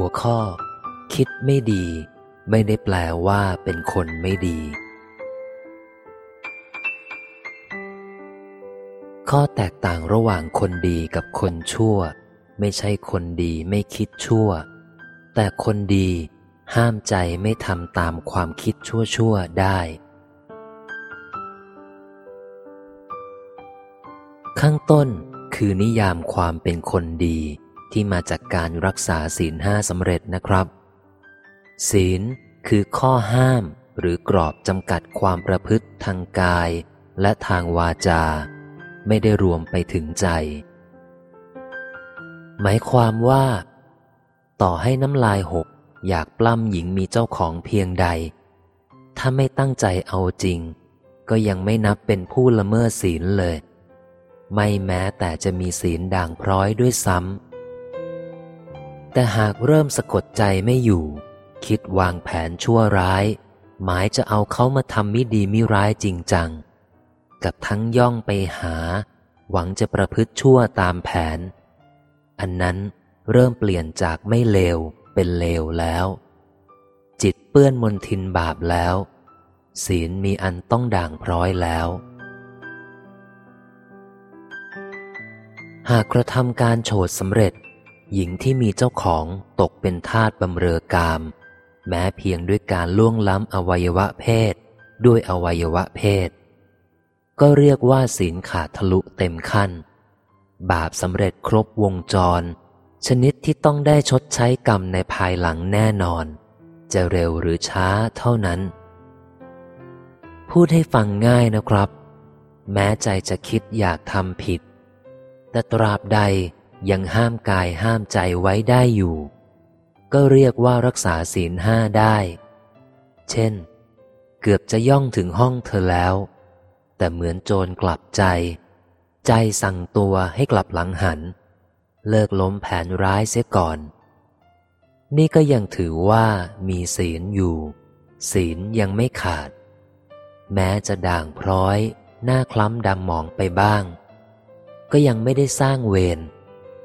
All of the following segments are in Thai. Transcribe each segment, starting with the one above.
หัวข้อ คิดไม่ดี ไม่ได้แปลว่าเป็นคนไม่ดี ข้อแตกต่างระหว่างคนดีกับคนชั่ว ไม่ใช่คนดีไม่คิดชั่ว แต่คนดีห้ามใจไม่ทำตามความคิดชั่วๆได้ข้างต้นคือนิยามความเป็นคนดี ที่มาจากการรักษาศีลห้าสำเร็จนะครับ ศีลคือข้อห้ามหรือกรอบจำกัดความประพฤติทางกายและทางวาจา ไม่ได้รวมไปถึงใจ หมายความว่า ต่อให้น้ำลายหกอยากปล้ำหญิงมีเจ้าของเพียงใด ถ้าไม่ตั้งใจเอาจริง ก็ยังไม่นับเป็นผู้ละเมิดศีลเลย ไม่แม้แต่จะมีศีลด่างพร้อยด้วยซ้ำ แต่หากเริ่มสะกดใจไม่อยู่ คิดวางแผนชั่วร้าย หมายจะเอาเขามาทำมิดีมิร้ายจริงจัง กับทั้งย่องไปหา หวังจะประพฤติชั่วตามแผน อันนั้นเริ่มเปลี่ยนจากไม่เลวเป็นเลวแล้ว จิตเปื้อนมนทินบาปแล้ว ศีลมีอันต้องด่างพร้อยแล้ว หากกระทำการโฉดสำเร็จ หญิงที่มีเจ้าของตกเป็นทาสบำเรอกาม แม้เพียงด้วยการล่วงล้ำอวัยวะเพศ ด้วยอวัยวะเพศ ก็เรียกว่าศีลขาดทะลุเต็มขั้น บาปสำเร็จครบวงจร ชนิดที่ต้องได้ชดใช้กรรมในภายหลังแน่นอน จะเร็วหรือช้าเท่านั้น พูดให้ฟังง่ายนะครับ แม้ใจจะคิดอยากทำผิด แต่ตราบใด ยังห้ามกายห้ามใจไว้ได้อยู่ ก็เรียกว่ารักษาศีลห้าได้ เช่น เกือบจะย่องถึงห้องเธอแล้ว แต่เหมือนโจรกลับใจ ใจสั่งตัวให้กลับหลังหัน เลิกล้มแผนร้ายเสียก่อน นี่ก็ยังถือว่ามีศีลอยู่ ศีลยังไม่ขาด แม้จะด่างพร้อย หน้าคล้ำดำหมองไปบ้าง ก็ยังไม่ได้สร้างเวร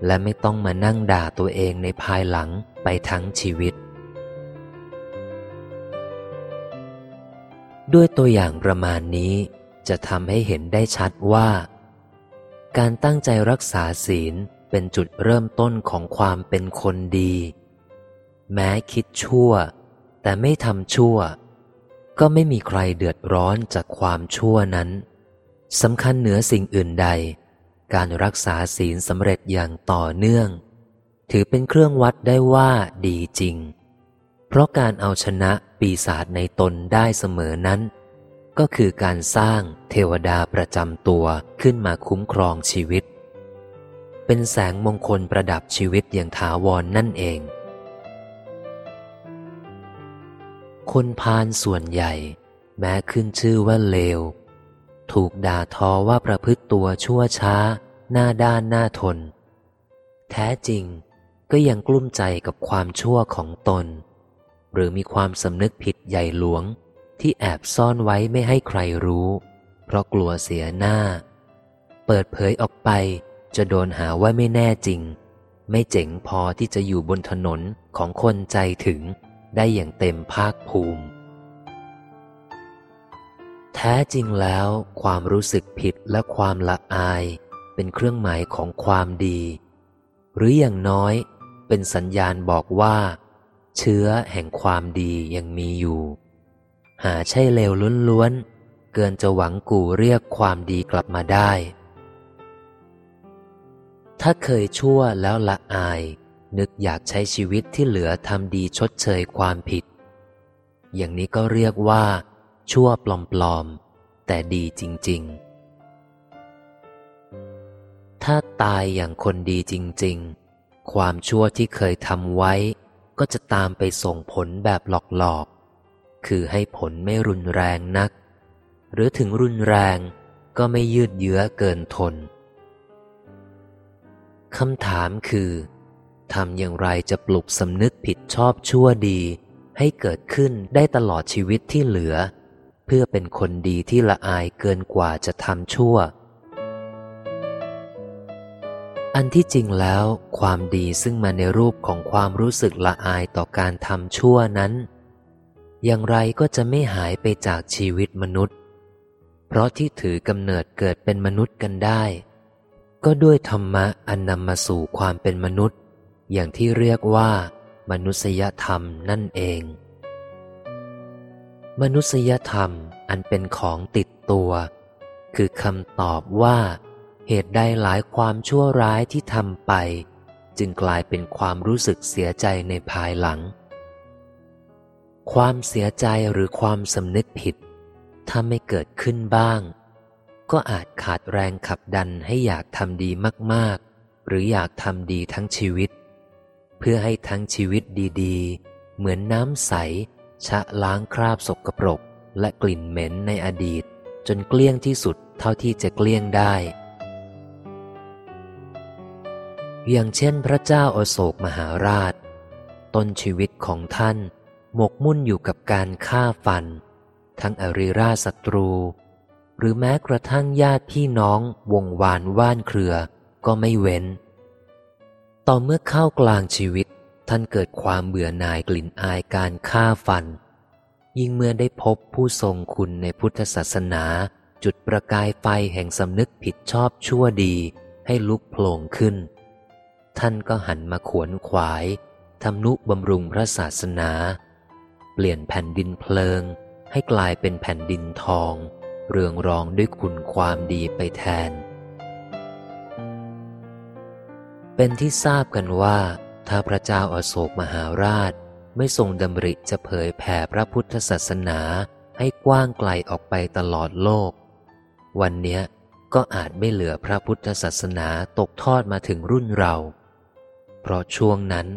และไม่ต้องมานั่งด่าตัวเองในภายหลังไปทั้งชีวิต ด้วยตัวอย่างประมาณนี้จะทำให้เห็นได้ชัดว่า การตั้งใจรักษาศีลเป็นจุดเริ่มต้นของความเป็นคนดี แม้คิดชั่ว แต่ไม่ทำชั่ว ก็ไม่มีใครเดือดร้อนจากความชั่วนั้นสำคัญเหนือสิ่งอื่นใด การรักษาศีลสำเร็จอย่างต่อเนื่อง ถือเป็นเครื่องวัดได้ว่าดีจริง เพราะการเอาชนะปีศาจในตนได้เสมอนั้น ก็คือการสร้างเทวดาประจำตัวขึ้นมาคุ้มครองชีวิต เป็นแสงมงคลประดับชีวิตอย่างถาวรนนั่นเอง คนพาลส่วนใหญ่ แม้ขึ้นชื่อว่าเลว ถูกด่าทอว่าประพฤติตัวชั่วช้า หน้าด้านหน้าทน แท้จริงก็ยังกลุ้มใจกับความชั่วของตน หรือมีความสำนึกผิดใหญ่หลวงที่แอบซ่อนไว้ไม่ให้ใครรู้ เพราะกลัวเสียหน้า เปิดเผยออกไปจะโดนหาว่าไม่แน่จริง ไม่เจ๋งพอที่จะอยู่บนถนนของคนใจถึงได้อย่างเต็มภาคภูมิ แท้จริงแล้วความรู้สึกผิดและความละอาย เป็นเครื่องหมายของความดี หรืออย่างน้อยเป็นสัญญาณบอกว่า เชื้อแห่งความดียังมีอยู่ หาใช่เลวล้วนๆ เกินจะหวังกู่เรียกความดีกลับมาได้ ถ้าเคยชั่วแล้วละอาย นึกอยากใช้ชีวิตที่เหลือทำดีชดเชยความผิด อย่างนี้ก็เรียกว่า ชั่วปลอมๆ แต่ดีจริง ๆ ถ้าตายอย่างคนดีจริง ๆ ความชั่วที่เคยทำไว้ ก็จะตามไปส่งผลแบบหลอกๆ คือให้ผลไม่รุนแรงนัก หรือถึงรุนแรงก็ไม่ยืดเยื้อเกินทน คำถามคือทำอย่างไรจะปลุกสำนึกผิดชอบชั่วดี ให้เกิดขึ้นได้ตลอดชีวิตที่เหลือ เพื่อเป็นคนดีที่ละอายเกินกว่าจะทำชั่ว อันที่จริงแล้ว ความดีซึ่งมาในรูปของความรู้สึกละอายต่อการทำชั่วนั้น อย่างไรก็จะไม่หายไปจากชีวิตมนุษย์ เพราะที่ถือกำเนิดเกิดเป็นมนุษย์กันได้ ก็ด้วยธรรมะอันนำมาสู่ความเป็นมนุษย์ อย่างที่เรียกว่ามนุษยธรรมนั่นเอง มนุษยธรรมอันเป็นของติดตัว คือคำตอบว่า เหตุใดหลายความชั่วร้ายที่ทำไป จึงกลายเป็นความรู้สึกเสียใจในภายหลัง ความเสียใจหรือความสำนึกผิด ถ้าไม่เกิดขึ้นบ้าง ก็อาจขาดแรงขับดันให้อยากทำดีมากๆ หรืออยากทำดีทั้งชีวิต เพื่อให้ทั้งชีวิตดีๆ เหมือนน้ำใส ชะล้างคราบสกปรก และกลิ่นเหม็นในอดีต จนเกลี้ยงที่สุดเท่าที่จะเกลี้ยงได้ อย่างเช่นพระเจ้าอโศกมหาราช ต้นชีวิตของท่านหมกมุ่นอยู่กับการฆ่าฟัน ทั้งอริราศัตรู หรือแม้กระทั่งญาติพี่น้องวงวานว่านเครือก็ไม่เว้น ต่อเมื่อเข้ากลางชีวิต ท่านเกิดความเบื่อหน่ายกลิ่นอายการฆ่าฟัน ยิ่งเมื่อได้พบผู้ทรงคุณในพุทธศาสนา จุดประกายไฟแห่งสำนึกผิดชอบชั่วดีให้ลุกโผล่ขึ้น ท่านก็หันมาขวนขวายทำนุบำรุงพระศาสนา เปลี่ยนแผ่นดินเพลิง ให้กลายเป็นแผ่นดินทอง เรืองรองด้วยคุณความดีไปแทน เป็นที่ทราบกันว่า ถ้าพระเจ้าอาโศกมหาราช ไม่ทรงดำริจะเผยแผ่พระพุทธศาสนาให้กว้างไกลออกไปตลอดโลก วันนี้ก็อาจไม่เหลือพระพุทธศาสนาตกทอดมาถึงรุ่นเรา เพราะช่วงนั้น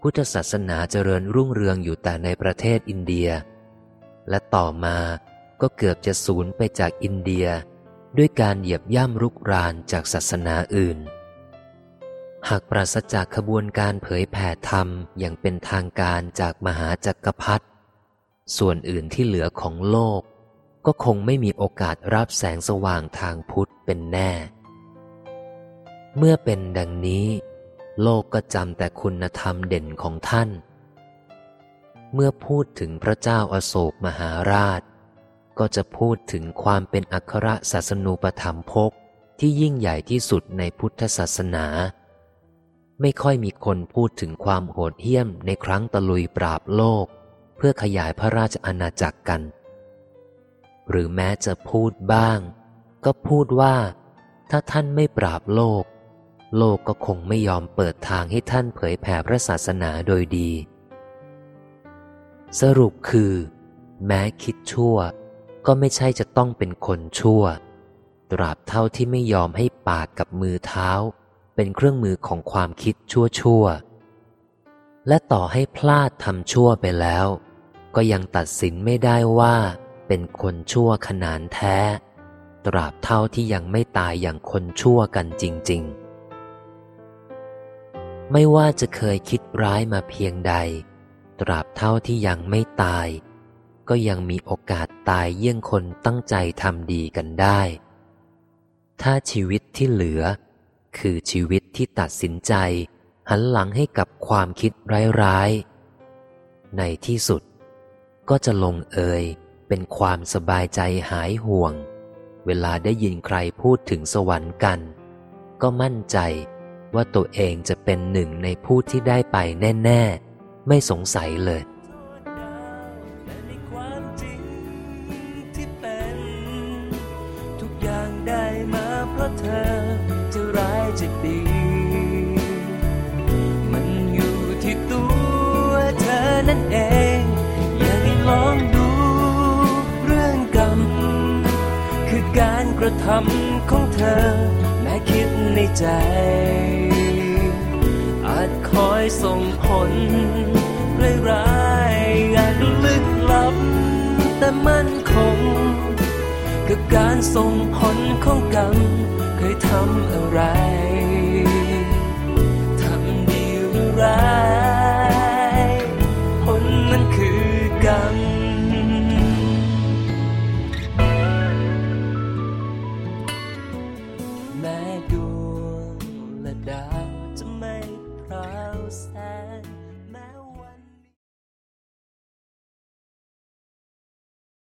พุทธศาสนาเจริญรุ่งเรืองอยู่แต่ในประเทศอินเดีย และต่อมาก็เกือบจะสูญไปจากอินเดีย ด้วยการเหยียบย่ำรุกรานจากศาสนาอื่น หากปราศจากขบวนการเผยแผ่ธรรมอย่างเป็นทางการจากมหาจักรพรรดิส่วนอื่นที่เหลือของโลก ก็คงไม่มีโอกาสรับแสงสว่างทางพุทธเป็นแน่ เมื่อเป็นดังนี้ โลกก็จำแต่คุณธรรมเด่นของท่าน เมื่อพูดถึงพระเจ้าอาโศกมหาราช ก็จะพูดถึงความเป็นอัครศาสนูปธรรมภกที่ยิ่งใหญ่ที่สุดในพุทธศาสนา ไม่ค่อยมีคนพูดถึงความโหดเหี้ยมในครั้งตะลุยปราบโลก เพื่อขยายพระราชอาณาจักรกัน หรือแม้จะพูดบ้าง ก็พูดว่า ถ้าท่านไม่ปราบโลก โลกก็คงไม่ยอมเปิดทางให้ท่านเผยแผ่พระศาสนาโดยดี สรุปคือ แม้คิดชั่ว ก็ไม่ใช่จะต้องเป็นคนชั่ว ตราบเท่าที่ไม่ยอมให้ปากกับมือเท้า เป็นเครื่องมือของความคิดชั่วชั่วและต่อให้พลาดทำชั่วไปแล้ว ก็ยังตัดสินไม่ได้ว่าเป็นคนชั่วขนานแท้ ตราบเท่าที่ยังไม่ตายอย่างคนชั่วกันจริง ๆ ไม่ว่าจะเคยคิดร้ายมาเพียงใด ตราบเท่าที่ยังไม่ตาย ก็ยังมีโอกาสตายเยี่ยงคนตั้งใจทำดีกันได้ ถ้าชีวิตที่เหลือ คือชีวิตที่ตัดสินใจ หันหลังให้กับความคิดร้ายๆ ในที่สุด ก็จะลงเอยเป็นความสบายใจหายห่วง เวลาได้ยินใครพูดถึงสวรรค์กัน ก็มั่นใจว่าตัวเองจะเป็นหนึ่งในผู้ที่ได้ไปแน่ ๆ ไม่สงสัยเลยได้มาเพราะเธอ จะดี มันอยู่ที่ตัวเธอนั่นเอง อยากให้ลองดูเรื่องกรรม คือการกระทำของเธอ แม้คิดในใจคอยส่งผลร้ายๆอาจดูลึกลับ แต่มั่นคงกับการส่งผลของกรรมเคยทำอะไร ห